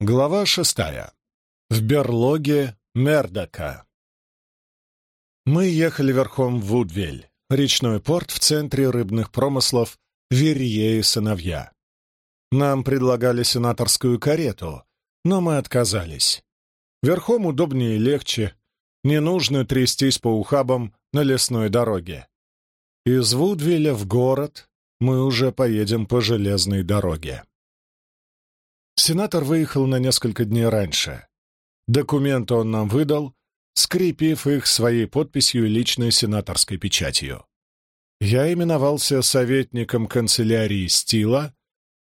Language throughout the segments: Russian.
Глава шестая. В берлоге Мердака. Мы ехали верхом в Вудвель, речной порт в центре рыбных промыслов Верье и сыновья. Нам предлагали сенаторскую карету, но мы отказались. Верхом удобнее и легче, не нужно трястись по ухабам на лесной дороге. Из Вудвеля в город мы уже поедем по железной дороге. Сенатор выехал на несколько дней раньше. Документы он нам выдал, скрепив их своей подписью и личной сенаторской печатью. Я именовался советником канцелярии Стила,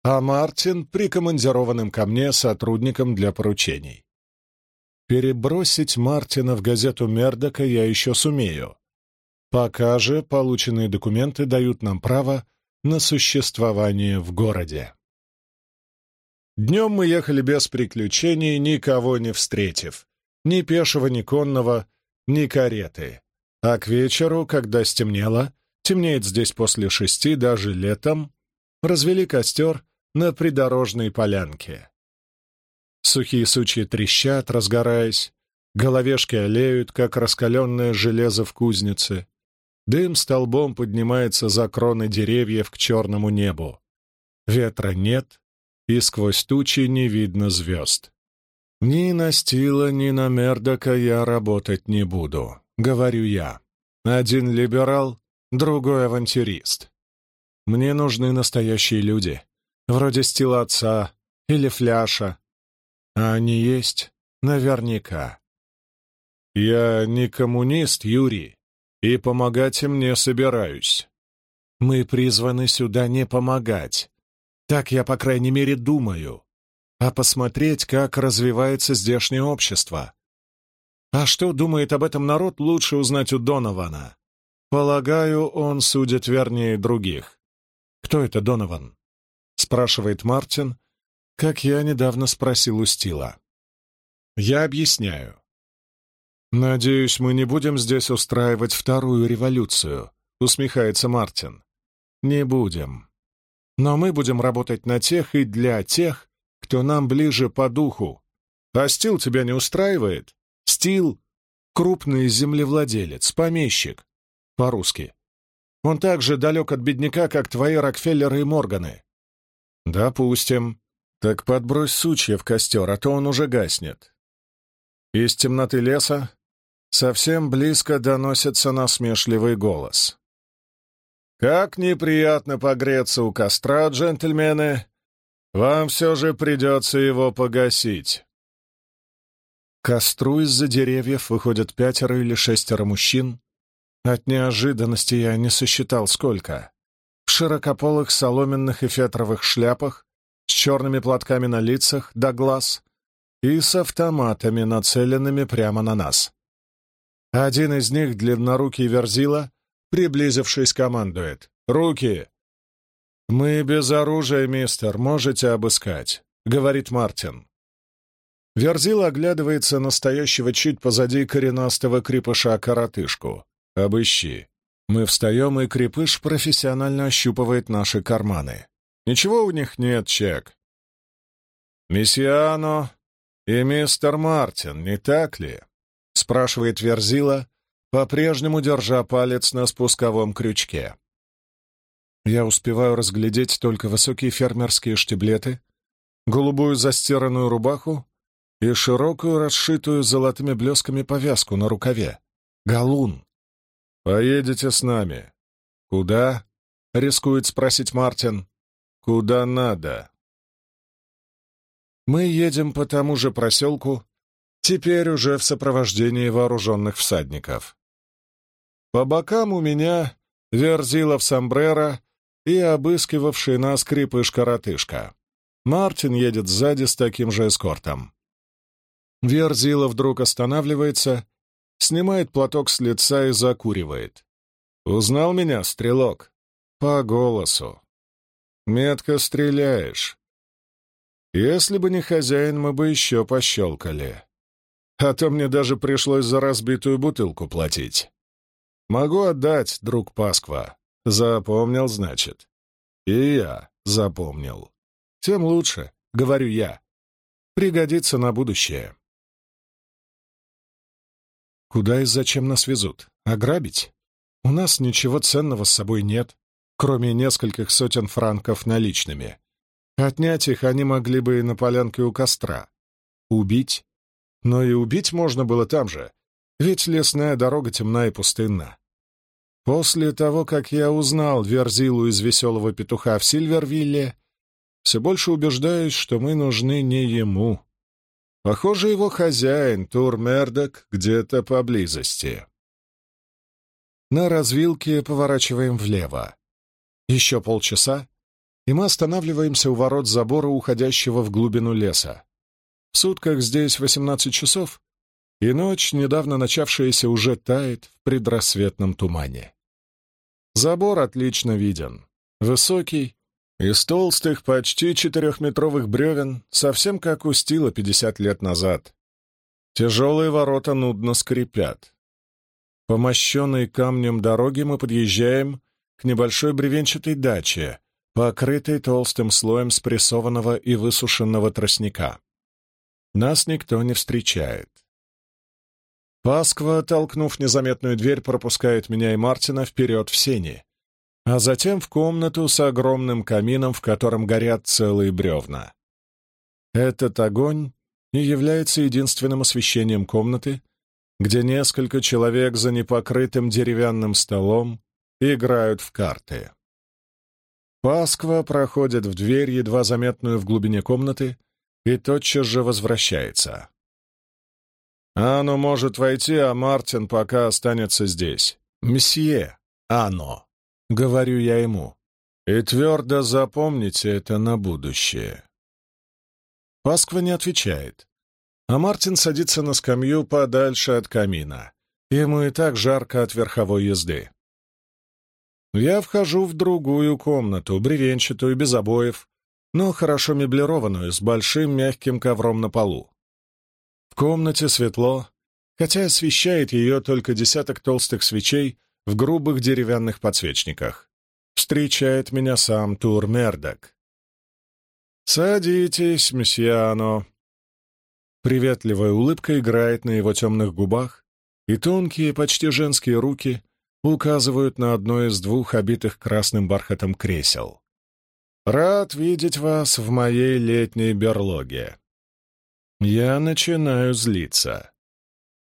а Мартин — прикомандированным ко мне сотрудником для поручений. Перебросить Мартина в газету Мердока я еще сумею. Пока же полученные документы дают нам право на существование в городе. Днем мы ехали без приключений, никого не встретив. Ни пешего, ни конного, ни кареты. А к вечеру, когда стемнело, темнеет здесь после шести, даже летом, развели костер на придорожной полянке. Сухие сучья трещат, разгораясь, головешки олеют, как раскаленное железо в кузнице. Дым столбом поднимается за кроны деревьев к черному небу. Ветра нет, и сквозь тучи не видно звезд. «Ни на Стила, ни на Мердока я работать не буду», — говорю я. Один либерал, другой авантюрист. Мне нужны настоящие люди, вроде Стила отца или Фляша. А они есть наверняка. Я не коммунист, Юрий, и помогать им не собираюсь. Мы призваны сюда не помогать, так я, по крайней мере, думаю. А посмотреть, как развивается здешнее общество. А что думает об этом народ, лучше узнать у Донована. Полагаю, он судит вернее других. «Кто это Донован?» — спрашивает Мартин, как я недавно спросил у Стила. Я объясняю. «Надеюсь, мы не будем здесь устраивать вторую революцию», — усмехается Мартин. «Не будем. Но мы будем работать на тех и для тех, кто нам ближе по духу. А Стил тебя не устраивает? Стил — крупный землевладелец, помещик. По-русски. Он так же далек от бедняка, как твои Рокфеллеры и Морганы. Допустим. Так подбрось сучья в костер, а то он уже гаснет. Из темноты леса совсем близко доносится насмешливый голос. Как неприятно погреться у костра, джентльмены. Вам все же придется его погасить. К костру из-за деревьев выходят пятеро или шестеро мужчин. От неожиданности я не сосчитал сколько. В широкополых соломенных и фетровых шляпах, с черными платками на лицах до глаз и с автоматами, нацеленными прямо на нас. Один из них, длиннорукий Верзила, приблизившись, командует. «Руки!» «Мы без оружия, мистер, можете обыскать», — говорит Мартин. Верзил оглядывается настоящего чуть позади коренастого крепыша-коротышку. «Обыщи». Мы встаем, и крепыш профессионально ощупывает наши карманы. Ничего у них нет, чек. «Мессиано и мистер Мартин, не так ли?» — спрашивает Верзила, по-прежнему держа палец на спусковом крючке. Я успеваю разглядеть только высокие фермерские штиблеты, голубую застиранную рубаху и широкую, расшитую золотыми блесками повязку на рукаве. Галун. «Поедете с нами». «Куда?» — рискует спросить Мартин. «Куда надо?» Мы едем по тому же проселку, теперь уже в сопровождении вооруженных всадников. По бокам у меня Верзилов сомбреро и обыскивавший нас крепыш-коротышка. Мартин едет сзади с таким же эскортом. Верзила вдруг останавливается, снимает платок с лица и закуривает. «Узнал меня, стрелок?» «По голосу». «Метко стреляешь». «Если бы не хозяин, мы бы еще пощелкали. А то мне даже пришлось за разбитую бутылку платить». Могу отдать, друг Пасква. Запомнил, значит. И я запомнил. Тем лучше, говорю я. Пригодится на будущее. Куда и зачем нас везут? Ограбить? У нас ничего ценного с собой нет, кроме нескольких сотен франков наличными. Отнять их они могли бы и на полянке у костра. Убить? Но и убить можно было там же, ведь лесная дорога темна и пустынна. После того, как я узнал Верзилу из «Веселого петуха» в Сильвервилле, все больше убеждаюсь, что мы нужны не ему. Похоже, его хозяин, Тур Мердок, где-то поблизости. На развилке поворачиваем влево. Еще полчаса, и мы останавливаемся у ворот забора, уходящего в глубину леса. В сутках здесь 18 часов, и ночь, недавно начавшаяся, уже тает в предрассветном тумане. Забор отлично виден. Высокий, из толстых, почти четырехметровых бревен, совсем как у стила 50 лет назад. Тяжелые ворота нудно скрипят. По мощенной камнем дороге мы подъезжаем к небольшой бревенчатой даче, покрытой толстым слоем спрессованного и высушенного тростника. Нас никто не встречает. Пасква, толкнув незаметную дверь, пропускает меня и Мартина вперед в сени, а затем в комнату с огромным камином, в котором горят целые бревна. Этот огонь и является единственным освещением комнаты, где несколько человек за непокрытым деревянным столом играют в карты. Пасква проходит в дверь, едва заметную в глубине комнаты, и тотчас же возвращается. «Оно может войти, а Мартин пока останется здесь. Мсье, оно!» — говорю я ему. «И твердо запомните это на будущее». Пасква не отвечает, а Мартин садится на скамью подальше от камина. Ему и так жарко от верховой езды. Я вхожу в другую комнату, бревенчатую, без обоев, но хорошо меблированную, с большим мягким ковром на полу. Комнате светло, хотя освещает ее только десяток толстых свечей в грубых деревянных подсвечниках. Встречает меня сам Тур Мердок. «Садитесь, месьяно», Приветливая улыбка играет на его темных губах, и тонкие, почти женские руки указывают на одно из двух обитых красным бархатом кресел. «Рад видеть вас в моей летней берлоге». Я начинаю злиться.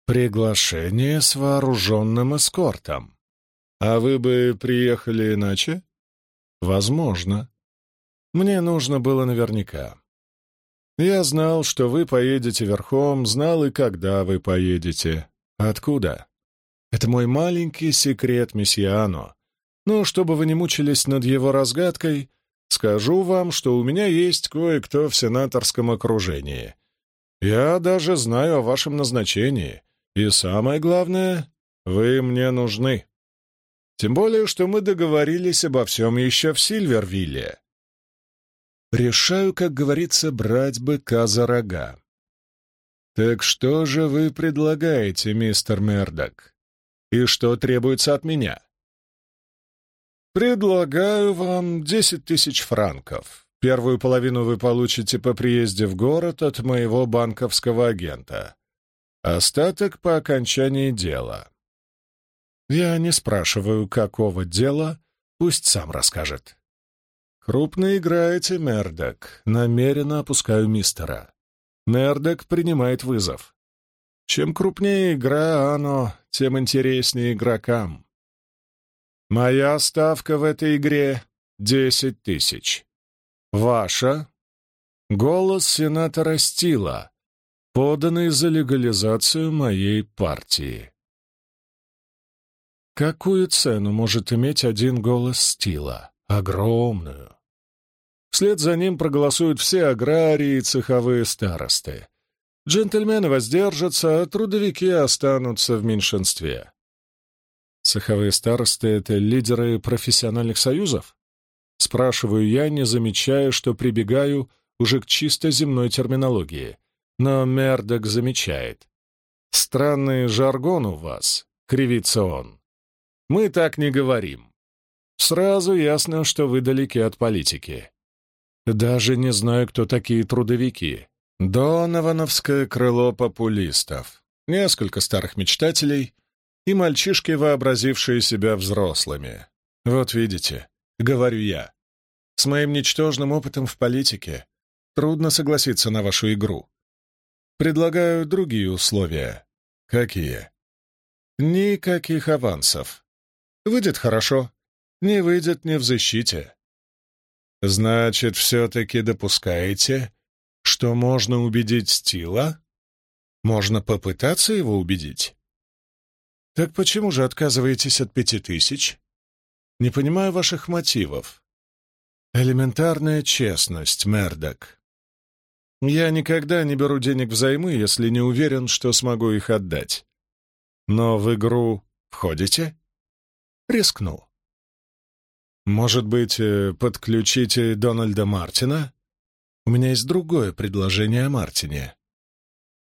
Приглашение с вооруженным эскортом. А вы бы приехали иначе? Возможно. Мне нужно было наверняка. Я знал, что вы поедете верхом, знал и когда вы поедете. Откуда? Это мой маленький секрет, месьяно. Но чтобы вы не мучились над его разгадкой, скажу вам, что у меня есть кое-кто в сенаторском окружении. Я даже знаю о вашем назначении. И самое главное, вы мне нужны. Тем более, что мы договорились обо всем еще в Сильвервилле. Решаю, как говорится, брать быка за рога. «Так что же вы предлагаете, мистер Мердок? И что требуется от меня?» «Предлагаю вам десять тысяч франков. Первую половину вы получите по приезде в город от моего банковского агента. Остаток по окончании дела». Я не спрашиваю, какого дела, пусть сам расскажет. «Крупно играете, Мердок. Намеренно опускаю мистера». Мердок принимает вызов. Чем крупнее игра, оно, тем интереснее игрокам. Моя ставка в этой игре — десять тысяч. Ваша — голос сенатора Стила, поданный за легализацию моей партии. Какую цену может иметь один голос Стила? Огромную. Вслед за ним проголосуют все аграрии и цеховые старосты. Джентльмены воздержатся, а трудовики останутся в меньшинстве. Цеховые старосты — это лидеры профессиональных союзов? Спрашиваю я, не замечая, что прибегаю уже к чисто земной терминологии. Но Мердок замечает. «Странный жаргон у вас», — кривится он. «Мы так не говорим. Сразу ясно, что вы далеки от политики. Даже не знаю, кто такие трудовики. Доновановское крыло популистов. Несколько старых мечтателей и мальчишки, вообразившие себя взрослыми. Вот видите, говорю я, с моим ничтожным опытом в политике трудно согласиться на вашу игру. Предлагаю другие условия. Какие? Никаких авансов. Выйдет хорошо, не выйдет не в защите. Значит, все-таки допускаете, что можно убедить Стила? Можно попытаться его убедить? Так почему же отказываетесь от пяти тысяч? Не понимаю ваших мотивов. Элементарная честность, Мердок. Я никогда не беру денег взаймы, если не уверен, что смогу их отдать. Но в игру входите? Рискну. Может быть, э, подключите Дональда Мартина? У меня есть другое предложение о Мартине.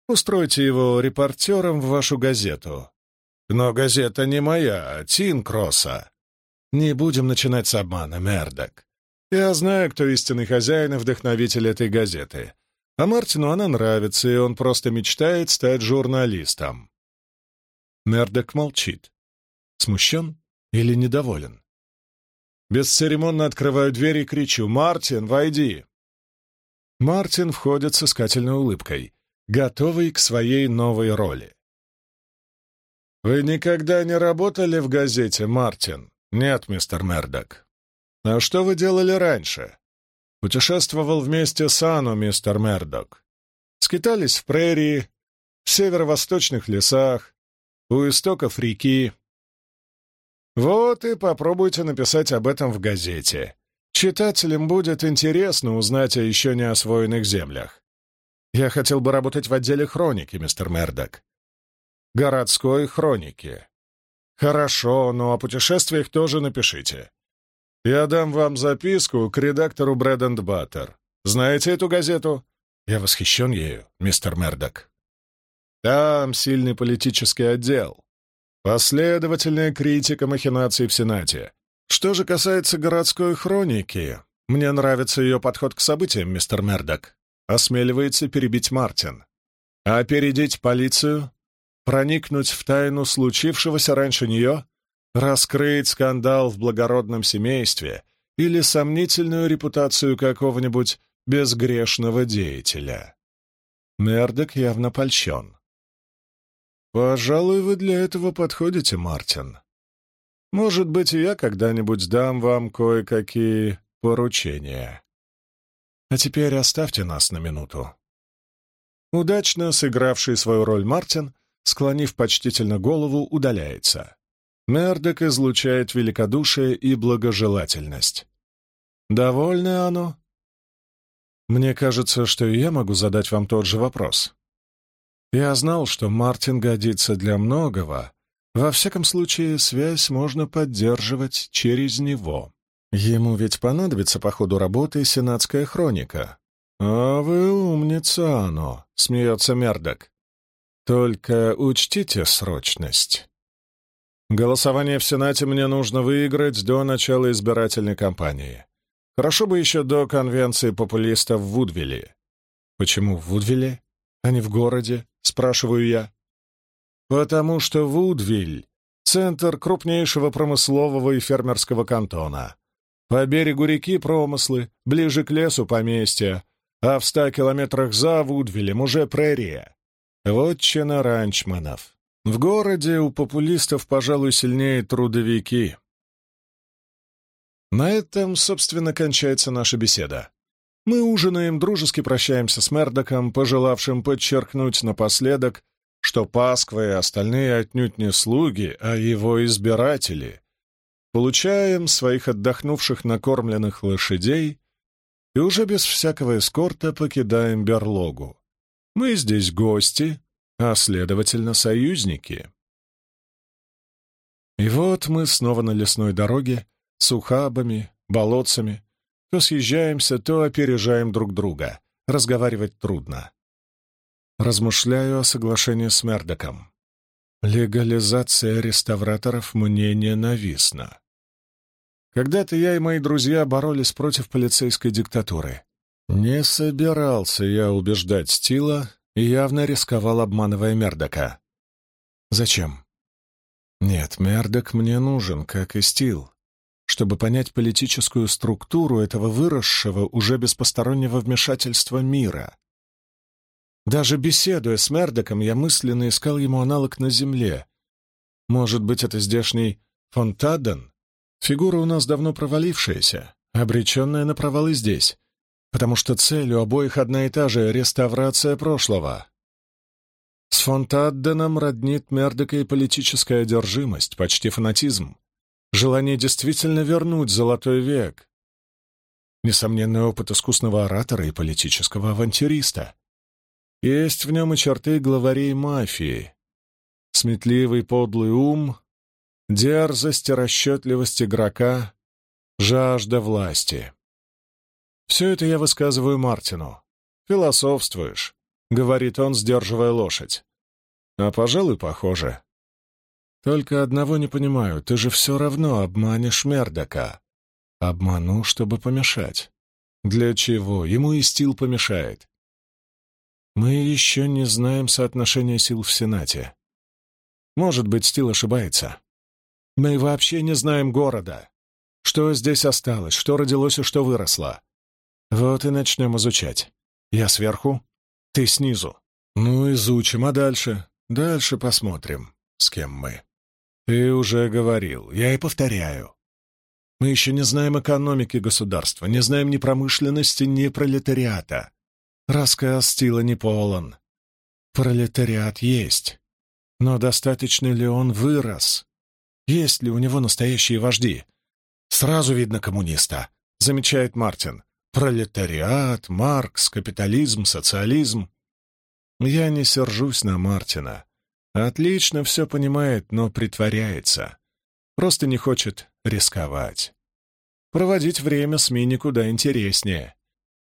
Устройте его репортером в вашу газету. Но газета не моя, а Тин. Не будем начинать с обмана, Мердок. Я знаю, кто истинный хозяин и вдохновитель этой газеты. А Мартину она нравится, и он просто мечтает стать журналистом. Мердок молчит. Смущен или недоволен? Бесцеремонно открываю дверь и кричу «Мартин, войди!». Мартин входит с искательной улыбкой, готовый к своей новой роли. «Вы никогда не работали в газете, Мартин?» «Нет, мистер Мердок». «А что вы делали раньше?» «Путешествовал вместе с Анну, мистер Мердок. Скитались в прерии, в северо-восточных лесах, у истоков реки, вот и попробуйте написать об этом в газете. Читателям будет интересно узнать о еще не освоенных землях. Я хотел бы работать в отделе хроники, мистер Мердок. Городской хроники. Хорошо, но о путешествиях тоже напишите. Я дам вам записку к редактору Брэд энд Баттер. Знаете эту газету? Я восхищен ею, мистер Мердок. Там сильный политический отдел. Последовательная критика махинаций в Сенате. Что же касается городской хроники, мне нравится ее подход к событиям, мистер Мердок. Осмеливается перебить Мартин. А опередить полицию? Проникнуть в тайну случившегося раньше нее? Раскрыть скандал в благородном семействе? Или сомнительную репутацию какого-нибудь безгрешного деятеля? Мердок явно польщен. «Пожалуй, вы для этого подходите, Мартин. Может быть, я когда-нибудь дам вам кое-какие поручения. А теперь оставьте нас на минуту». Удачно сыгравший свою роль Мартин, склонив почтительно голову, удаляется. Мердок излучает великодушие и благожелательность. «Довольно оно?» «Мне кажется, что и я могу задать вам тот же вопрос. Я знал, что Мартин годится для многого. Во всяком случае, связь можно поддерживать через него. Ему ведь понадобится по ходу работы сенатская хроника. «А вы умница, оно!» — смеется Мердок. «Только учтите срочность. Голосование в Сенате мне нужно выиграть до начала избирательной кампании. Хорошо бы еще до конвенции популистов в Вудвилле». «Почему в Вудвилле, а не в городе?» — спрашиваю я. «Потому что Вудвиль — центр крупнейшего промыслового и фермерского кантона. По берегу реки промыслы, ближе к лесу поместья, а в ста километрах за Вудвилем уже прерия. Вотчина ранчманов. В городе у популистов, пожалуй, сильнее трудовики». На этом, собственно, кончается наша беседа. Мы ужинаем, дружески прощаемся с Мердоком, пожелавшим подчеркнуть напоследок, что Пасква и остальные отнюдь не слуги, а его избиратели. Получаем своих отдохнувших накормленных лошадей и уже без всякого эскорта покидаем берлогу. Мы здесь гости, а, следовательно, союзники. И вот мы снова на лесной дороге, с ухабами, болотцами, то съезжаемся, то опережаем друг друга. Разговаривать трудно. Размышляю о соглашении с Мердоком. Легализация реставраторов мне ненавистна. Когда-то я и мои друзья боролись против полицейской диктатуры. Не собирался я убеждать Стила и явно рисковал, обманывая Мердока. Зачем? Нет, Мердок мне нужен, как и Стил, чтобы понять политическую структуру этого выросшего уже без постороннего вмешательства мира. Даже беседуя с Мердоком, я мысленно искал ему аналог на Земле. Может быть, это здешний Фонтаден? Фигура у нас давно провалившаяся, обреченная на провалы здесь, потому что цель у обоих одна и та же — реставрация прошлого. С Фонтадденом роднит Мердока и политическая одержимость, почти фанатизм, желание действительно вернуть золотой век, несомненный опыт искусного оратора и политического авантюриста. Есть в нем и черты главарей мафии. Сметливый подлый ум, дерзость и расчетливость игрока, жажда власти. Все это я высказываю Мартину. «Философствуешь», — говорит он, сдерживая лошадь. «А, пожалуй, похоже. Только одного не понимаю, ты же все равно обманешь Мердока. Обману, чтобы помешать. Для чего? Ему и стил помешает. Мы еще не знаем соотношения сил в Сенате. Может быть, Стил ошибается. Мы вообще не знаем города. Что здесь осталось, что родилось и что выросло. Вот и начнем изучать. Я сверху, ты снизу. Ну, изучим, а дальше? Дальше посмотрим, с кем мы. Ты уже говорил, я и повторяю. Мы еще не знаем экономики государства, не знаем ни промышленности, ни пролетариата. Рассказ стила не полон. Пролетариат есть. Но достаточно ли он вырос? Есть ли у него настоящие вожди? Сразу видно коммуниста, замечает Мартин. Пролетариат, Маркс, капитализм, социализм. Я не сержусь на Мартина. Отлично все понимает, но притворяется. Просто не хочет рисковать. Проводить время с Мини куда интереснее.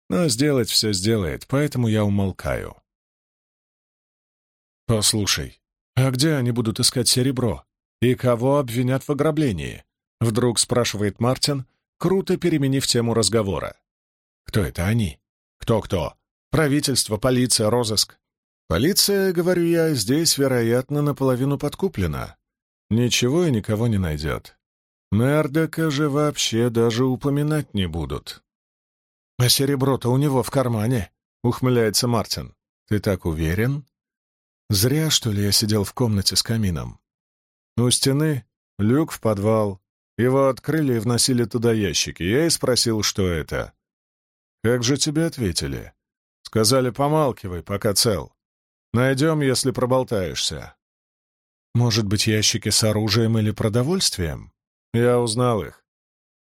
Но сделать все сделает, поэтому я умолкаю. «Послушай, а где они будут искать серебро? И кого обвинят в ограблении?» Вдруг спрашивает Мартин, круто переменив тему разговора. «Кто это они? Кто-кто? Правительство, полиция, розыск?» «Полиция, говорю я, здесь, вероятно, наполовину подкуплена. Ничего и никого не найдет. Мердока же вообще даже упоминать не будут. «А серебро-то у него в кармане», — ухмыляется Мартин. «Ты так уверен?» «Зря, что ли, я сидел в комнате с камином. У стены люк в подвал. Его открыли и вносили туда ящики. Я и спросил, что это. Как же тебе ответили? Сказали, помалкивай, пока цел. Найдем, если проболтаешься. Может быть, ящики с оружием или продовольствием? Я узнал их.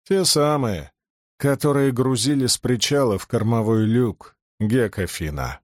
Те самые, которые грузили с причала в кормовой люк Гекофина.